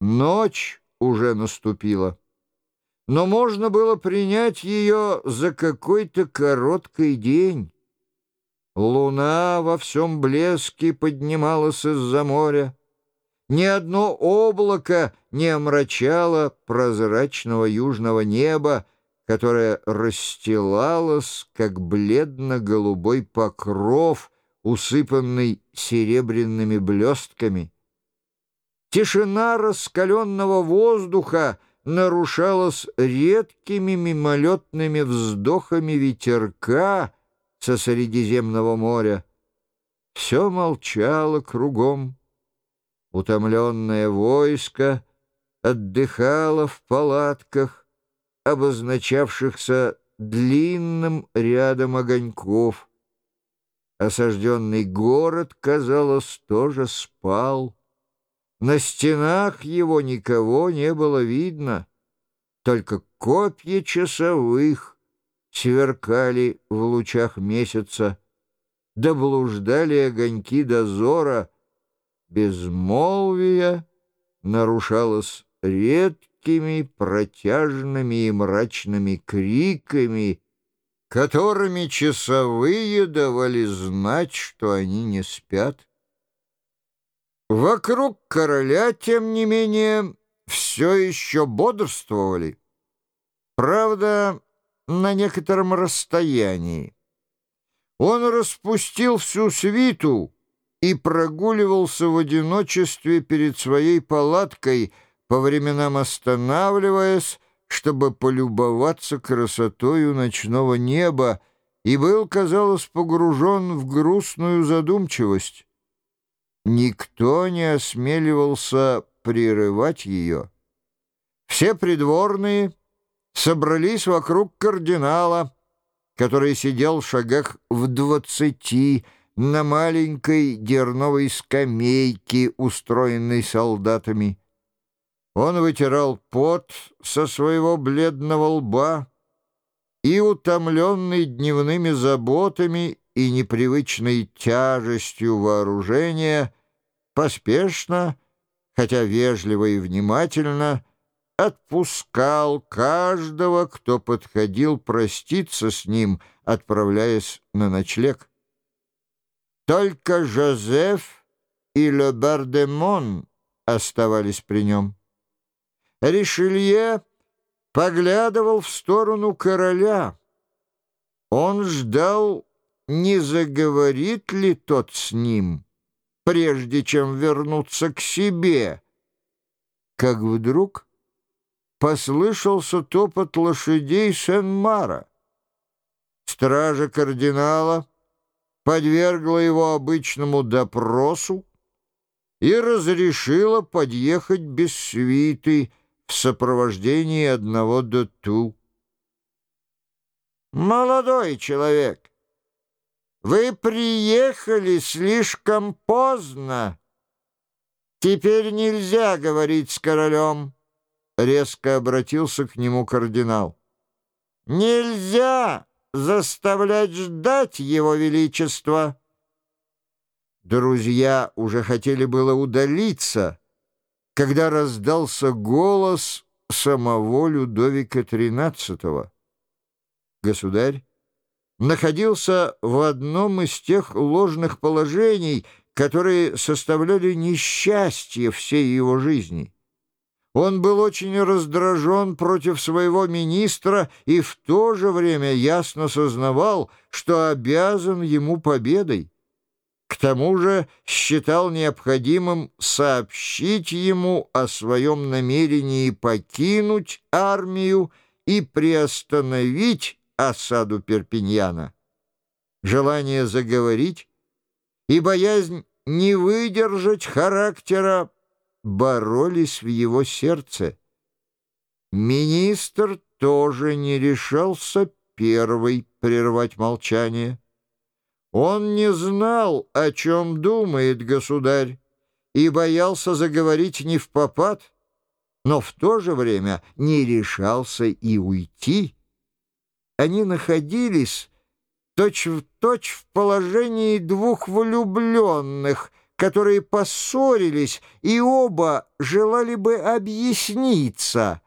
Ночь уже наступила, но можно было принять ее за какой-то короткий день. Луна во всем блеске поднималась из-за моря. Ни одно облако не омрачало прозрачного южного неба, которое расстилалось, как бледно-голубой покров, усыпанный серебряными блестками. Тишина раскаленного воздуха нарушалась редкими мимолетными вздохами ветерка со Средиземного моря. Все молчало кругом. Утомленное войско отдыхало в палатках, обозначавшихся длинным рядом огоньков. Осажденный город, казалось, тоже спал. На стенах его никого не было видно, только копья часовых сверкали в лучах месяца, да блуждали огоньки дозора, безмолвие нарушалось редкими, протяжными и мрачными криками, которыми часовые давали знать, что они не спят. Вокруг короля, тем не менее, все еще бодрствовали. Правда, на некотором расстоянии. Он распустил всю свиту и прогуливался в одиночестве перед своей палаткой, по временам останавливаясь, чтобы полюбоваться красотою ночного неба, и был, казалось, погружен в грустную задумчивость. Никто не осмеливался прерывать ее. Все придворные собрались вокруг кардинала, который сидел в шагах в двадцати на маленькой дерновой скамейке, устроенной солдатами. Он вытирал пот со своего бледного лба и, утомленный дневными заботами и непривычной тяжестью вооружения, поспешно, хотя вежливо и внимательно, отпускал каждого, кто подходил проститься с ним, отправляясь на ночлег. Только Жозеф и Ле Бардемон оставались при нем. Ришелье поглядывал в сторону короля. Он ждал, не заговорит ли тот с ним, прежде чем вернуться к себе. Как вдруг послышался топот лошадей Сен-Мара. Стража кардинала подвергла его обычному допросу и разрешила подъехать без свиты в сопровождении одного доту. «Молодой человек!» Вы приехали слишком поздно. Теперь нельзя говорить с королем. Резко обратился к нему кардинал. Нельзя заставлять ждать его величество. Друзья уже хотели было удалиться, когда раздался голос самого Людовика XIII. Государь находился в одном из тех ложных положений, которые составляли несчастье всей его жизни. Он был очень раздражен против своего министра и в то же время ясно сознавал, что обязан ему победой. К тому же считал необходимым сообщить ему о своем намерении покинуть армию и приостановить осаду Перпиньяна. Желание заговорить и боязнь не выдержать характера боролись в его сердце. Министр тоже не решался первый прервать молчание. Он не знал, о чем думает государь, и боялся заговорить не в попад, но в то же время не решался и уйти они находились точь-в-точь точь в положении двух влюбленных, которые поссорились и оба желали бы объясниться.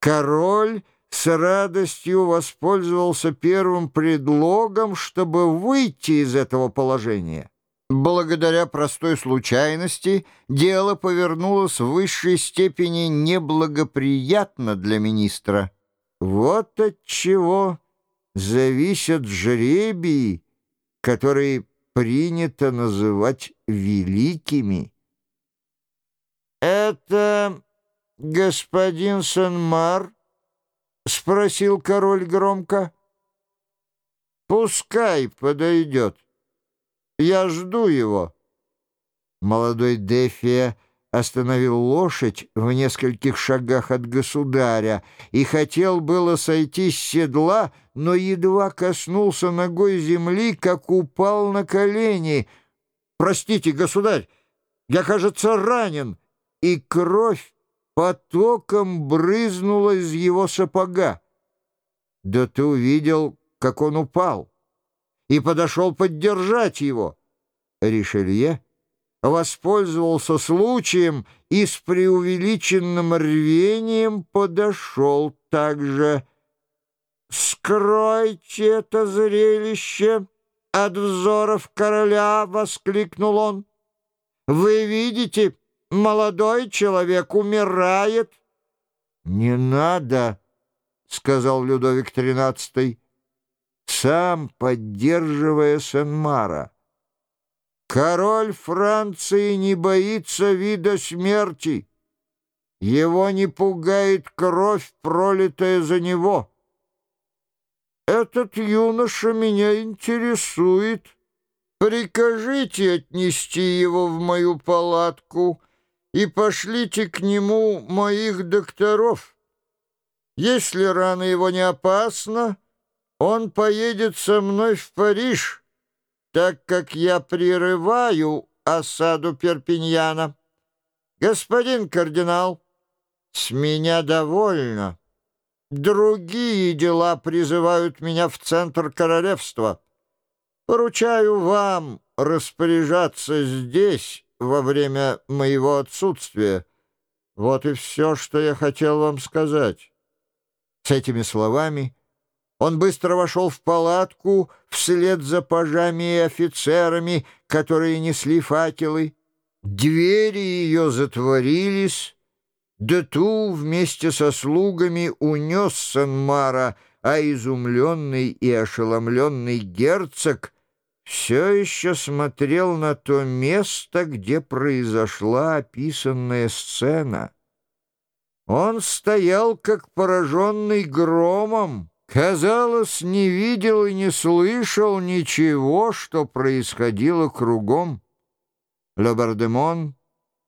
Король с радостью воспользовался первым предлогом, чтобы выйти из этого положения. Благодаря простой случайности дело повернулось в высшей степени неблагоприятно для министра. Вот от чего зависят жребии, которые принято называть великими. «Это господин Сен-Мар?» — спросил король громко. «Пускай подойдет». Я жду его». Молодой Дефия остановил лошадь в нескольких шагах от государя и хотел было сойти с седла, но едва коснулся ногой земли, как упал на колени. «Простите, государь, я, кажется, ранен!» И кровь потоком брызнула из его сапога. Да ты увидел, как он упал и подошел поддержать его. Ришелье воспользовался случаем и с преувеличенным рвением подошел также. «Скройте это зрелище от взоров короля!» — воскликнул он. «Вы видите, молодой человек умирает!» «Не надо!» — сказал Людовик тринадцатый сам поддерживая Сен-Мара. Король Франции не боится вида смерти. Его не пугает кровь, пролитая за него. Этот юноша меня интересует. Прикажите отнести его в мою палатку и пошлите к нему моих докторов. Если рана его не опасна, он поедет со мной в Париж, так как я прерываю осаду Перпиньяна. Господин кардинал, с меня довольно. Другие дела призывают меня в центр королевства. Поручаю вам распоряжаться здесь во время моего отсутствия. Вот и все, что я хотел вам сказать». С этими словами он быстро вошел в палатку вслед за пажами и офицерами, которые несли факелы. Двери ее затворились. Дету вместе со слугами унес Санмара, а изумленный и ошеломленный герцог все еще смотрел на то место, где произошла описанная сцена. Он стоял, как пораженный громом, казалось, не видел и не слышал ничего, что происходило кругом. Лабардемон,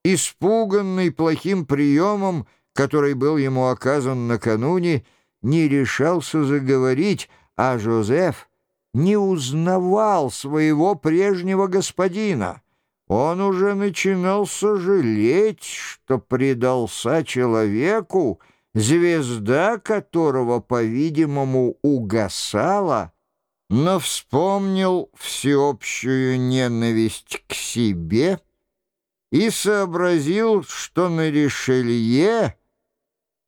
испуганный плохим приемом, который был ему оказан накануне, не решался заговорить, а Жозеф не узнавал своего прежнего господина. Он уже начинал сожалеть, что предался человеку, звезда которого, по-видимому, угасала, но вспомнил всеобщую ненависть к себе и сообразил, что на Ришелье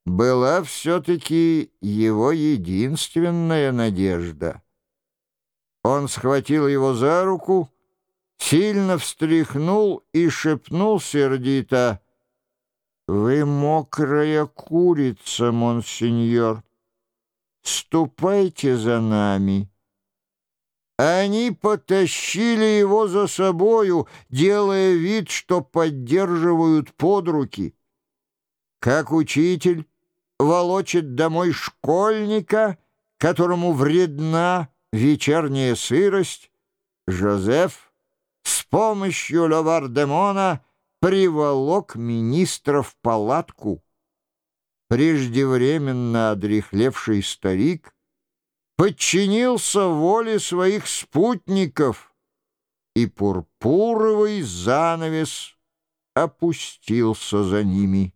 была все-таки его единственная надежда. Он схватил его за руку, сильно встряхнул и шепнул сердито — «Вы мокрая курица, монсеньор. Ступайте за нами». Они потащили его за собою, делая вид, что поддерживают под руки. Как учитель волочит домой школьника, которому вредна вечерняя сырость, Жозеф с помощью Лавардемона приволок министра в палатку. Преждевременно одрехлевший старик подчинился воле своих спутников, и пурпуровый занавес опустился за ними.